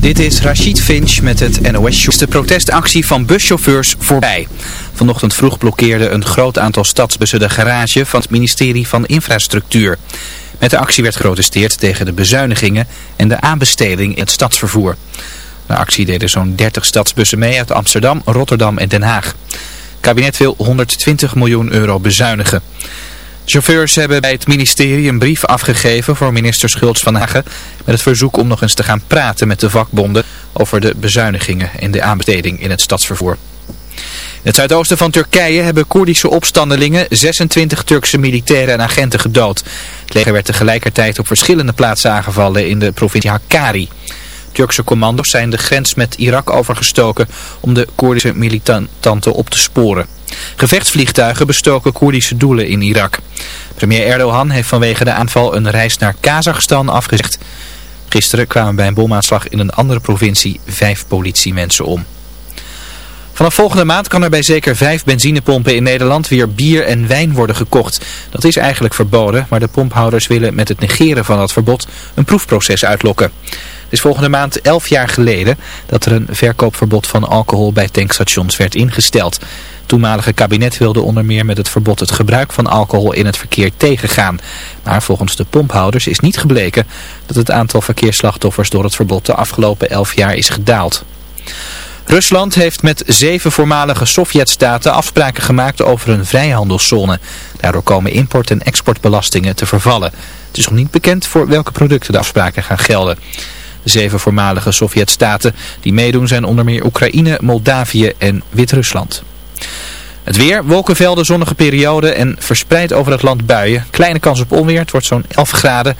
Dit is Rachid Finch met het NOS. De protestactie van buschauffeurs voorbij. Vanochtend vroeg blokkeerde een groot aantal stadsbussen de garage van het ministerie van Infrastructuur. Met de actie werd geprotesteerd tegen de bezuinigingen en de aanbesteding in het stadsvervoer. De actie deden zo'n 30 stadsbussen mee uit Amsterdam, Rotterdam en Den Haag. Het kabinet wil 120 miljoen euro bezuinigen. Chauffeurs hebben bij het ministerie een brief afgegeven voor minister Schultz van Hagen met het verzoek om nog eens te gaan praten met de vakbonden over de bezuinigingen en de aanbesteding in het stadsvervoer. In het zuidoosten van Turkije hebben Koerdische opstandelingen 26 Turkse militairen en agenten gedood. Het leger werd tegelijkertijd op verschillende plaatsen aangevallen in de provincie Hakkari. Turkse commando's zijn de grens met Irak overgestoken om de Koerdische militanten op te sporen. Gevechtsvliegtuigen bestoken Koerdische doelen in Irak. Premier Erdogan heeft vanwege de aanval een reis naar Kazachstan afgezegd. Gisteren kwamen bij een bomaanslag in een andere provincie vijf politiemensen om. Vanaf volgende maand kan er bij zeker vijf benzinepompen in Nederland weer bier en wijn worden gekocht. Dat is eigenlijk verboden, maar de pomphouders willen met het negeren van dat verbod een proefproces uitlokken. Het is volgende maand elf jaar geleden dat er een verkoopverbod van alcohol bij tankstations werd ingesteld. Toenmalige kabinet wilde onder meer met het verbod het gebruik van alcohol in het verkeer tegengaan. Maar volgens de pomphouders is niet gebleken dat het aantal verkeersslachtoffers door het verbod de afgelopen elf jaar is gedaald. Rusland heeft met zeven voormalige Sovjet-staten afspraken gemaakt over een vrijhandelszone. Daardoor komen import- en exportbelastingen te vervallen. Het is nog niet bekend voor welke producten de afspraken gaan gelden. Zeven voormalige Sovjet-staten die meedoen zijn onder meer Oekraïne, Moldavië en Wit-Rusland. Het weer, wolkenvelden, zonnige periode en verspreid over het land buien. Kleine kans op onweer, het wordt zo'n 11 graden.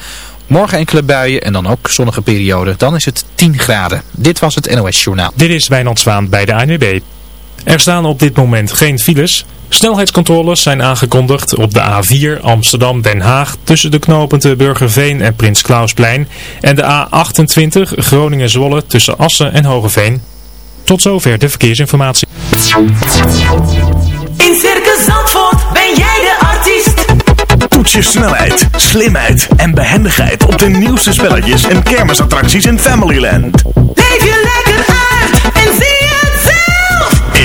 Morgen enkele buien en dan ook zonnige periode. Dan is het 10 graden. Dit was het NOS Journaal. Dit is Wijnand Zwaan bij de ANWB. Er staan op dit moment geen files. Snelheidscontroles zijn aangekondigd op de A4 Amsterdam-Den Haag tussen de knoppunten Burgerveen en Prins Klausplein en de A28 Groningen-Zwolle tussen Assen en Hogeveen. Tot zover de verkeersinformatie. In Circus Zandvoort ben jij de artiest. Toets je snelheid, slimheid en behendigheid op de nieuwste spelletjes en kermisattracties in Familyland. Leef je lekker uit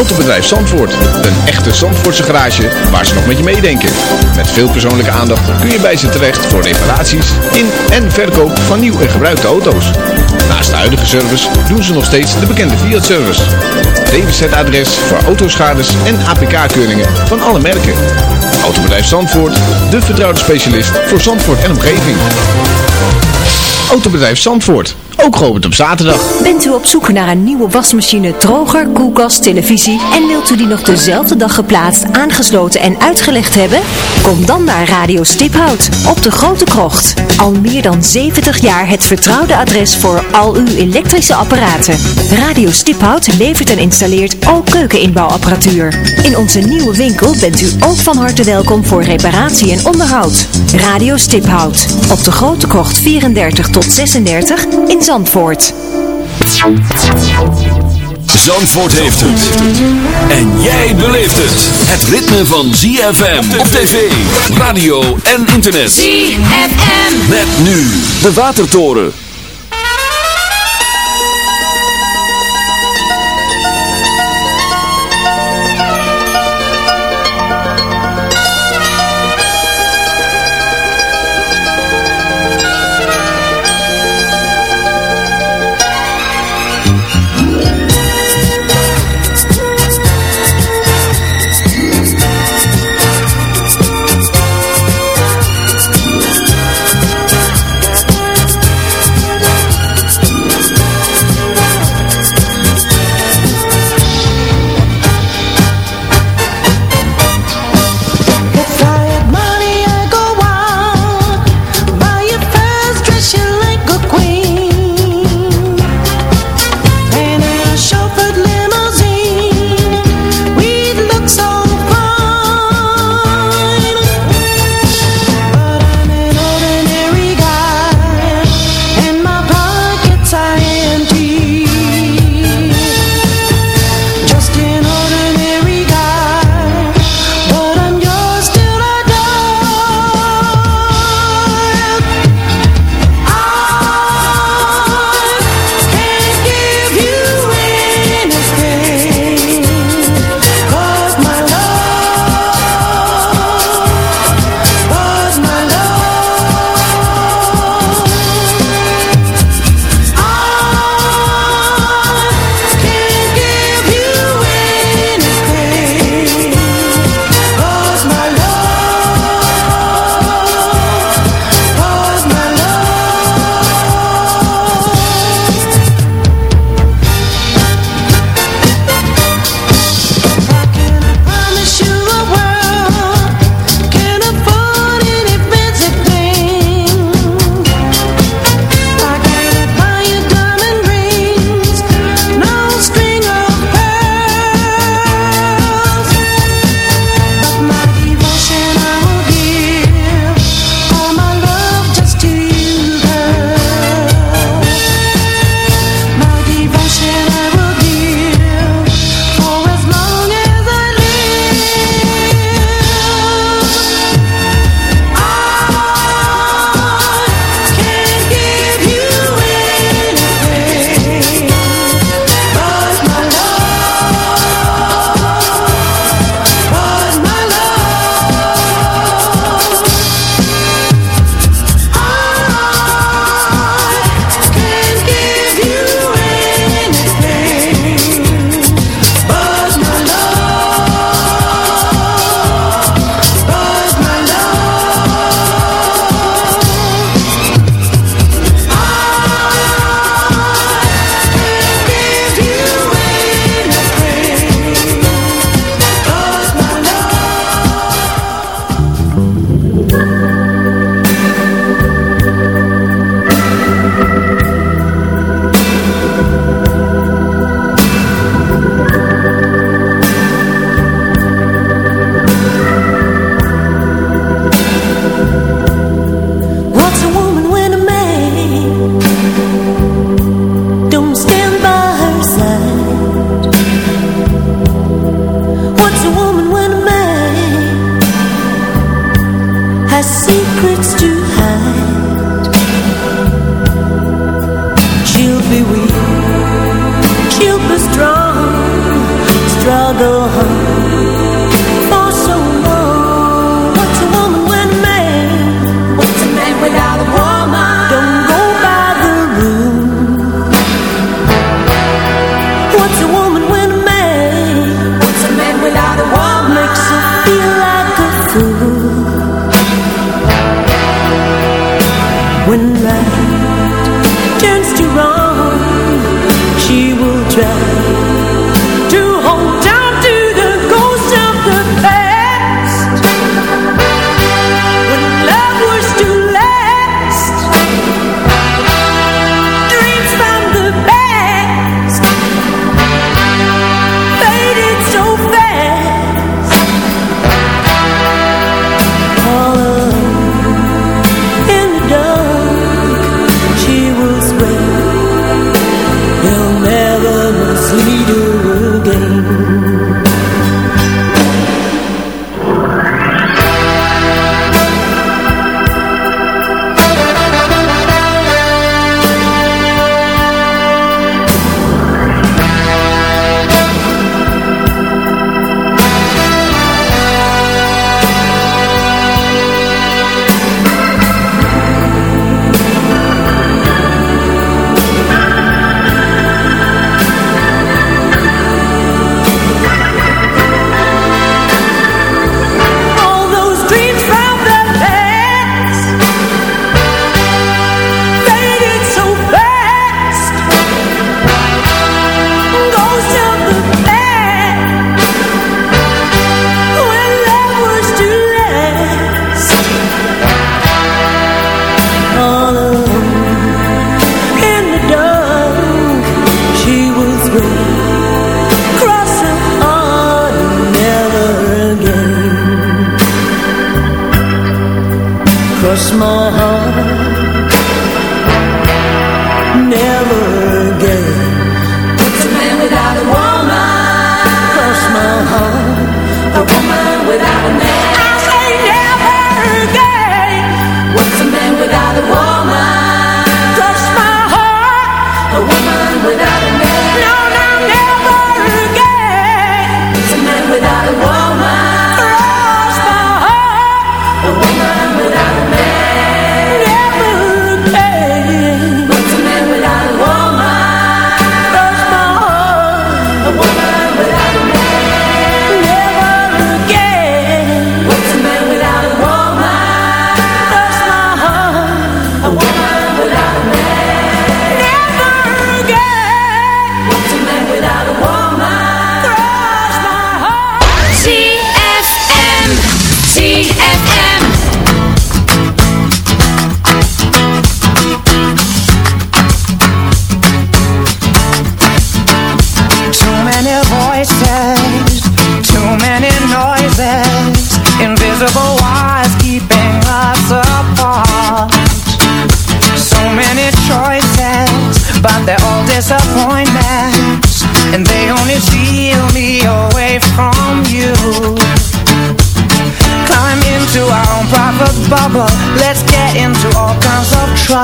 Autobedrijf Zandvoort. Een echte Zandvoortse garage waar ze nog met je meedenken. Met veel persoonlijke aandacht kun je bij ze terecht voor reparaties in en verkoop van nieuw en gebruikte auto's. Naast de huidige service doen ze nog steeds de bekende Fiat-service. DWZ-adres voor autoschades en APK-keuringen van alle merken. Autobedrijf Zandvoort, de vertrouwde specialist voor Zandvoort en omgeving. Autobedrijf Zandvoort. Ook geopend op zaterdag. Bent u op zoek naar een nieuwe wasmachine, droger, koelkast, televisie en wilt u die nog dezelfde dag geplaatst, aangesloten en uitgelegd hebben? Kom dan naar Radio Stiphout op de Grote Krocht. Al meer dan 70 jaar het vertrouwde adres voor al uw elektrische apparaten. Radio Stiphout levert en installeert ook keukeninbouwapparatuur. In onze nieuwe winkel bent u ook van harte welkom voor reparatie en onderhoud. Radio Stiphout op de Grote Krocht 34 tot 36 in Zandvoort. Zandvoort heeft het. En jij beleeft het. Het ritme van ZFM op tv, radio en internet. ZFM. Met nu de Watertoren.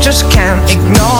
just can't ignore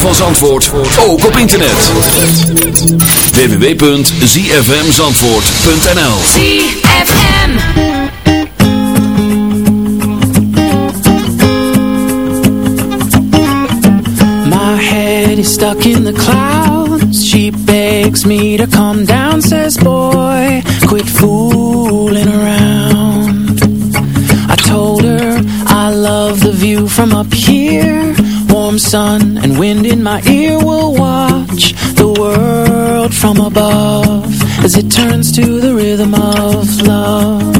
van Zandvoort ook op internet. www.zfmzandvoort.nl ZFM My head is stuck in the clouds. She begs me to come down Says boy, quit fooling around. I told her I love the view from up here. Warm sun wind in my ear will watch the world from above as it turns to the rhythm of love.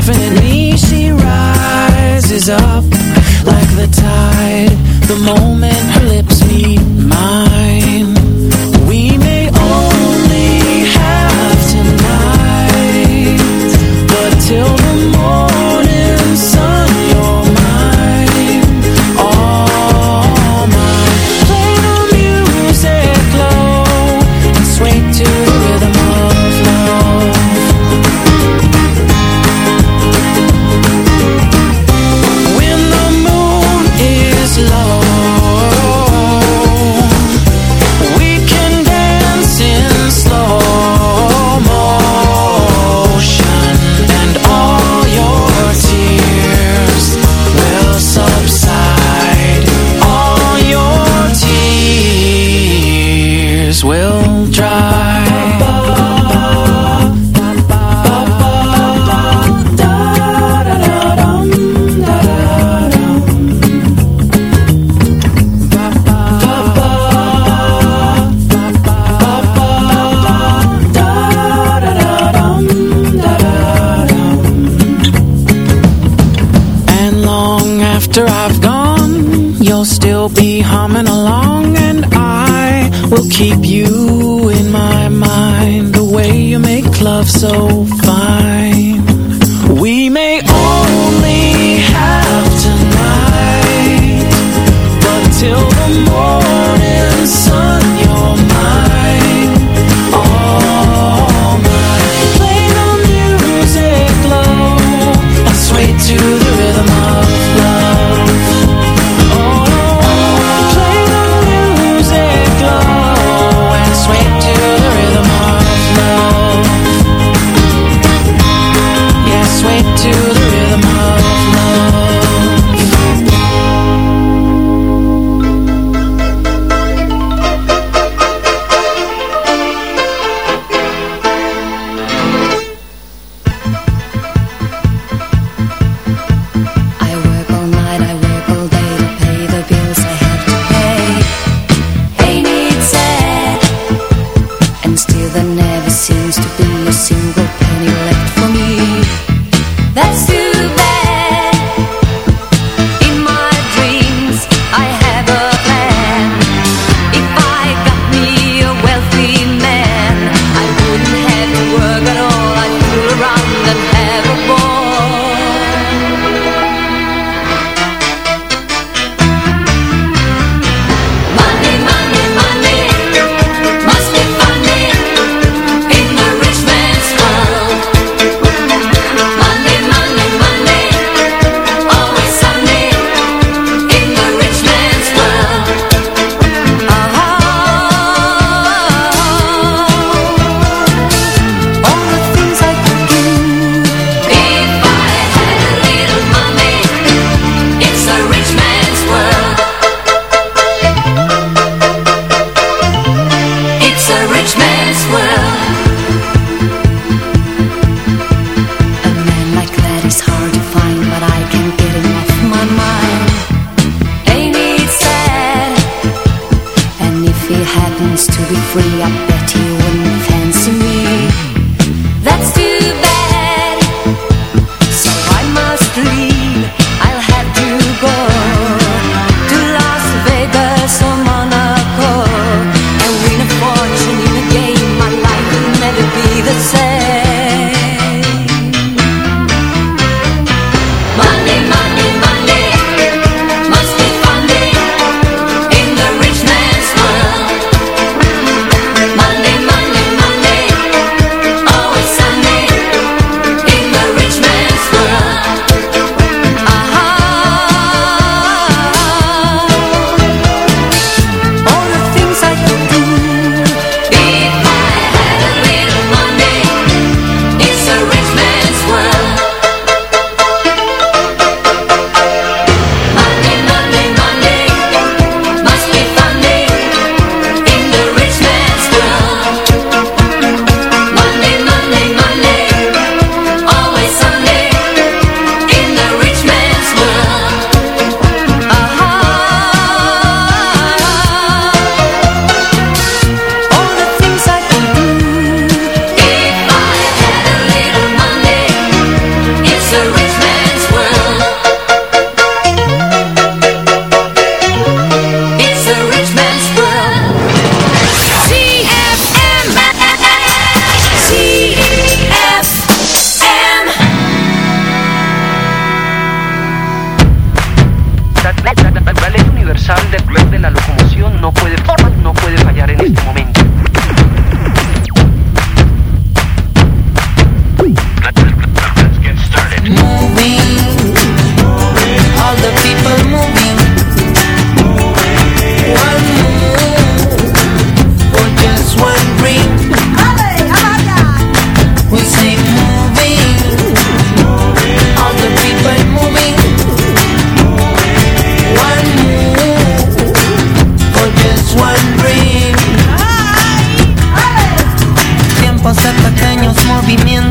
movimiento.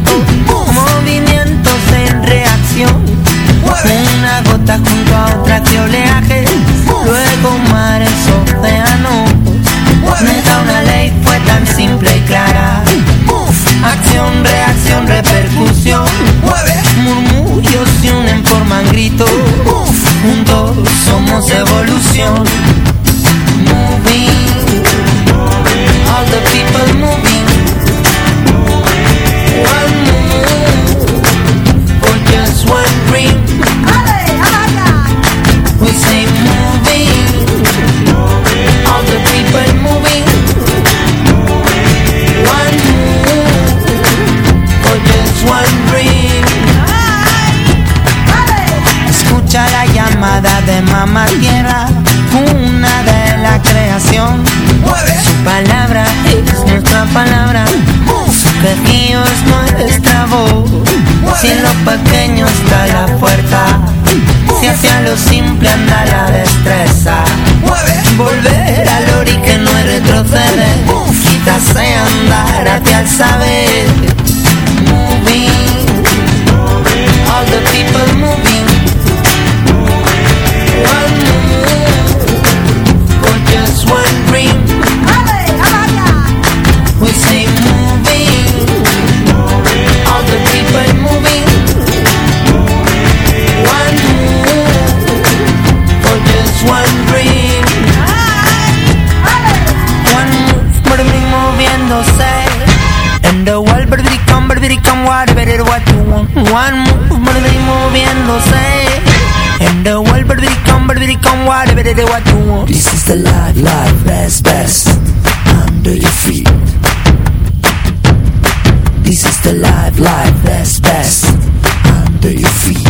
It what you want. This is the life, life, best, best Under your feet This is the life, life, best, best Under your feet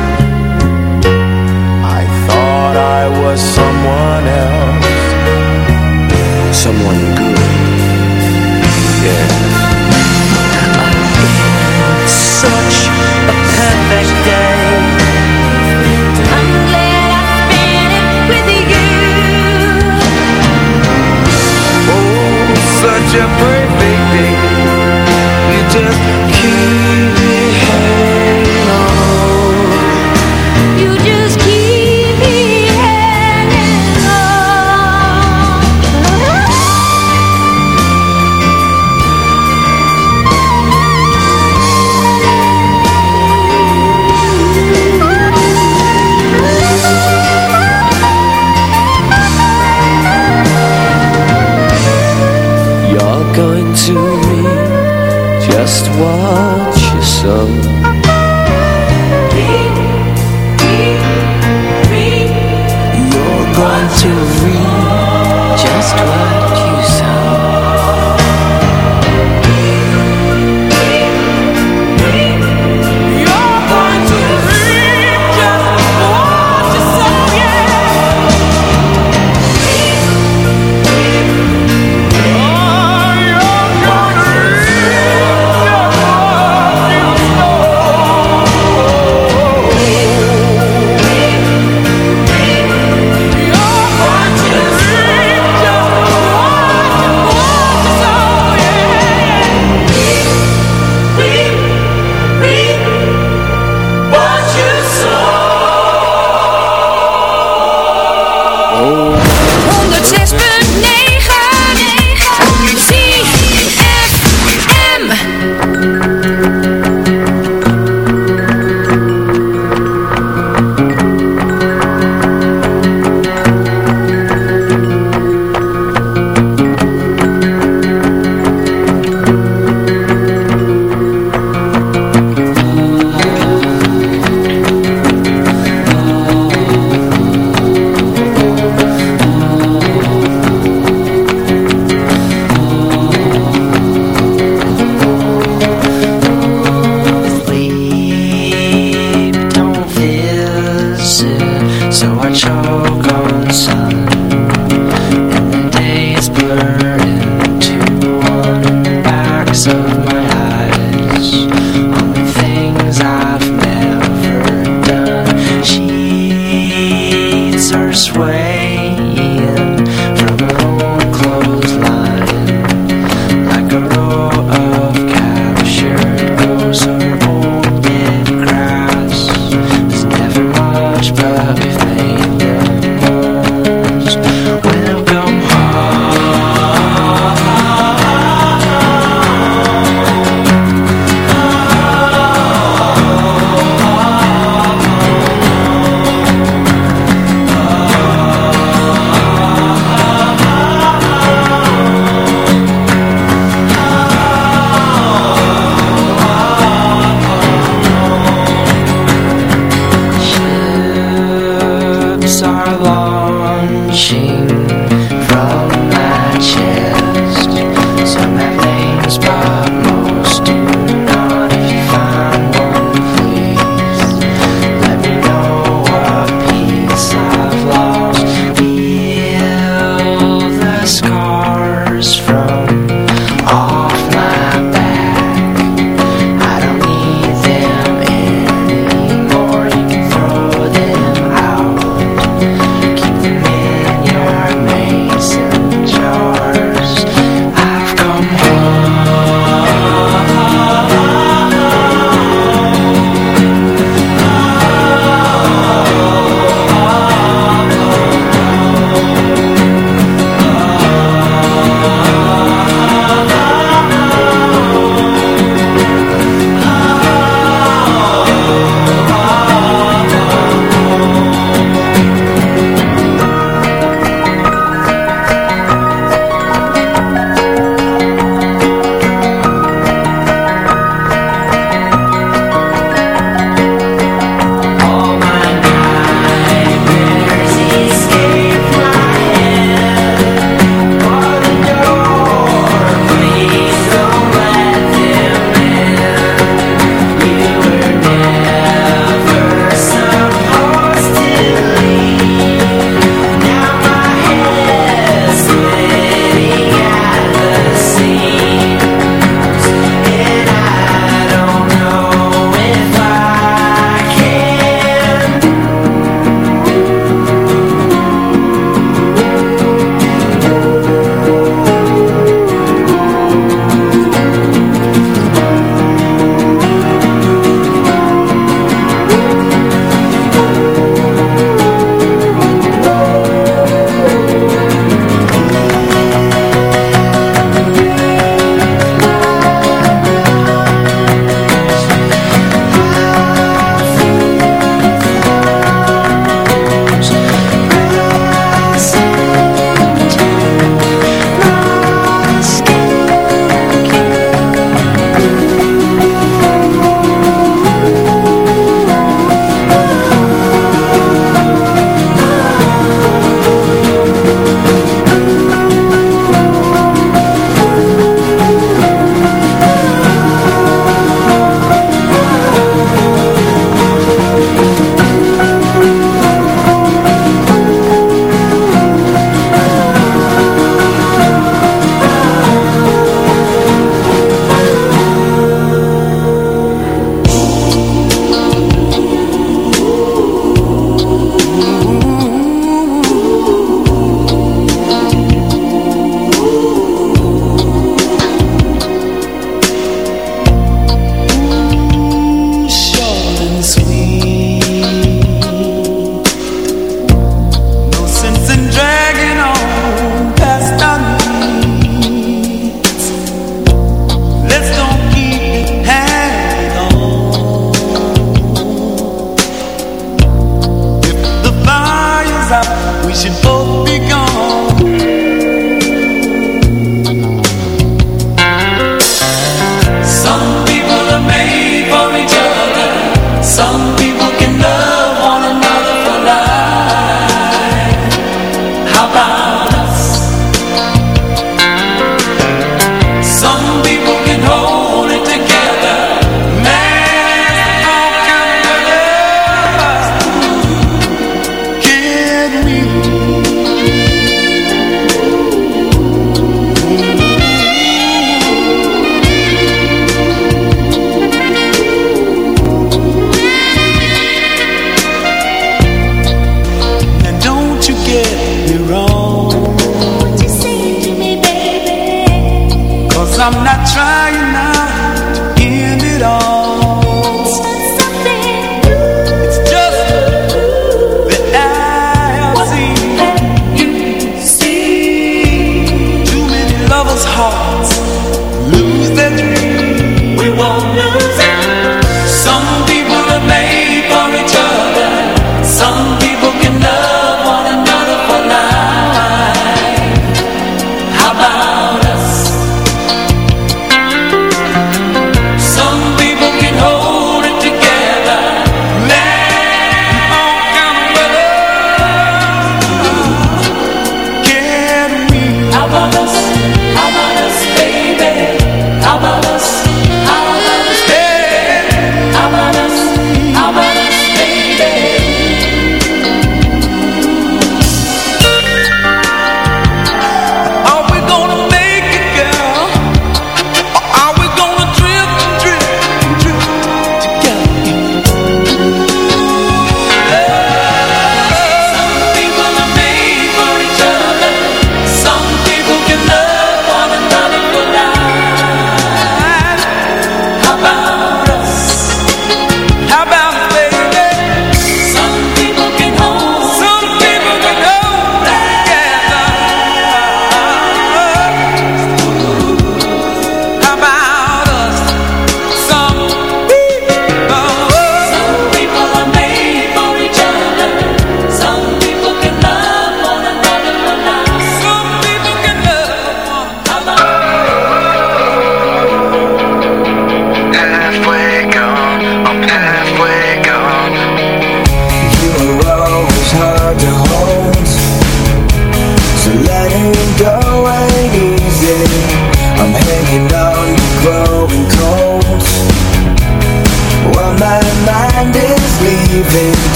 Someone else Someone good. Yeah Such a perfect day. I'm glad I spent it with you. Oh, such a perfect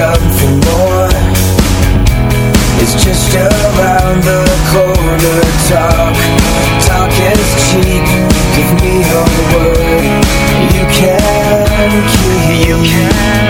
something more It's just around the corner Talk, talk is cheap Give me your word You can, keep. you can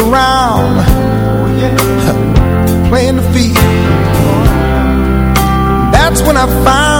around playing the field. That's when I found